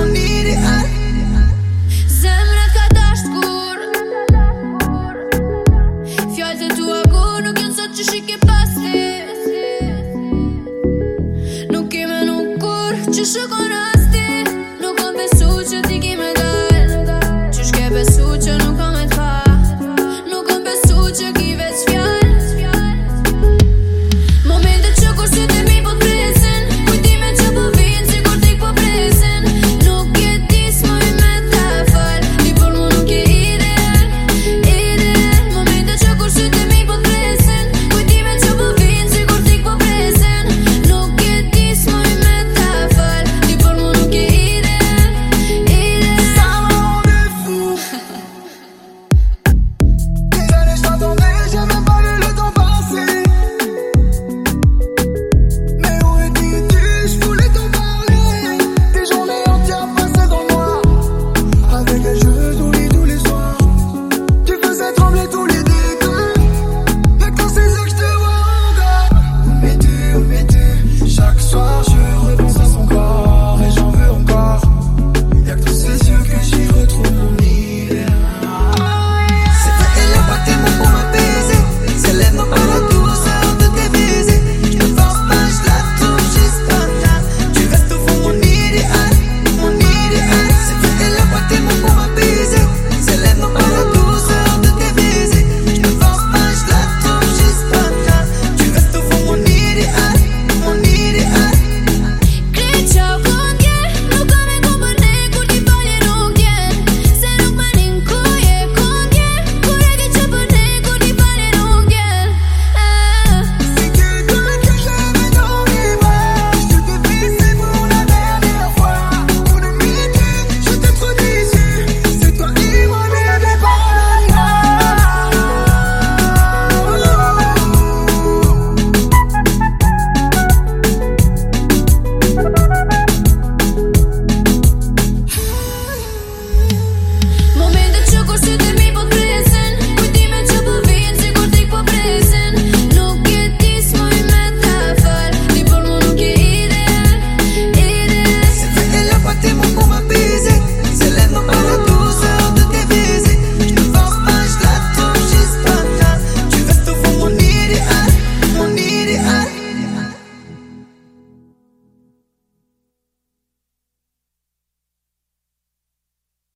Undire aria,